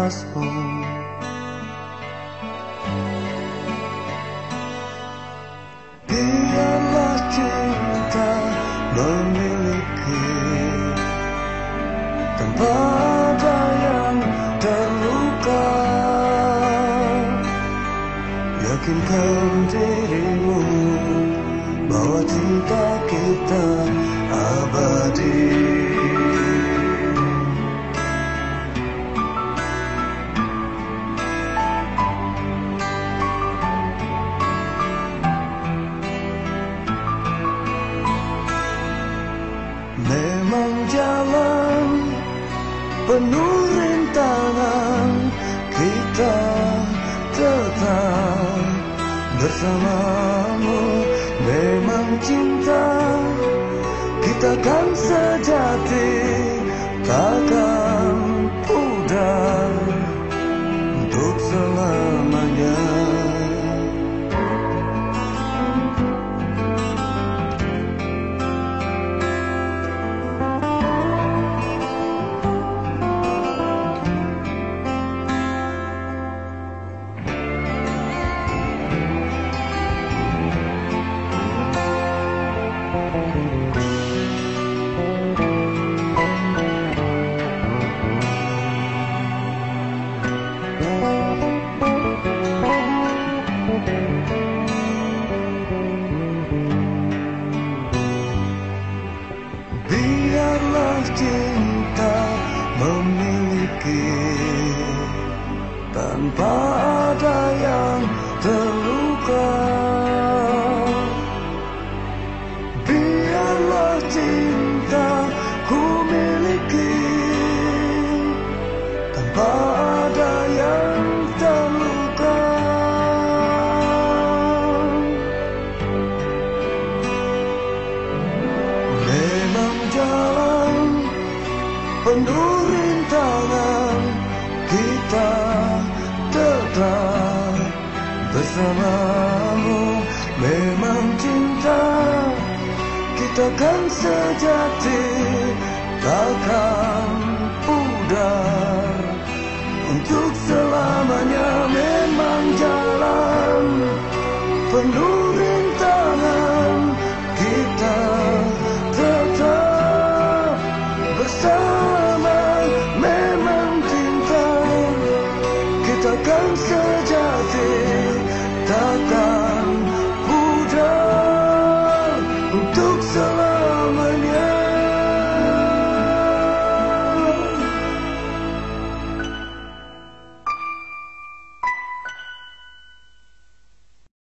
bebasmu Biarlah cinta memiliki Tanpa ada yang terluka. Yakinkan dirimu Bahwa cinta kita abadi Memang jalan penuh rintangan Kita tetap bersamamu. Memang cinta kita kan sejati Takkan Tanpa ada yang terluka. Biarlah cinta ku miliki. Tanpa ada yang terluka. Memang jalan penuh bersamamu. Memang cinta kita kan sejati Takkan pudar. Untuk selamanya Memang jalan penuh rintangan Kita tetap bersama. Memang cinta kita kan takkan mudah untuk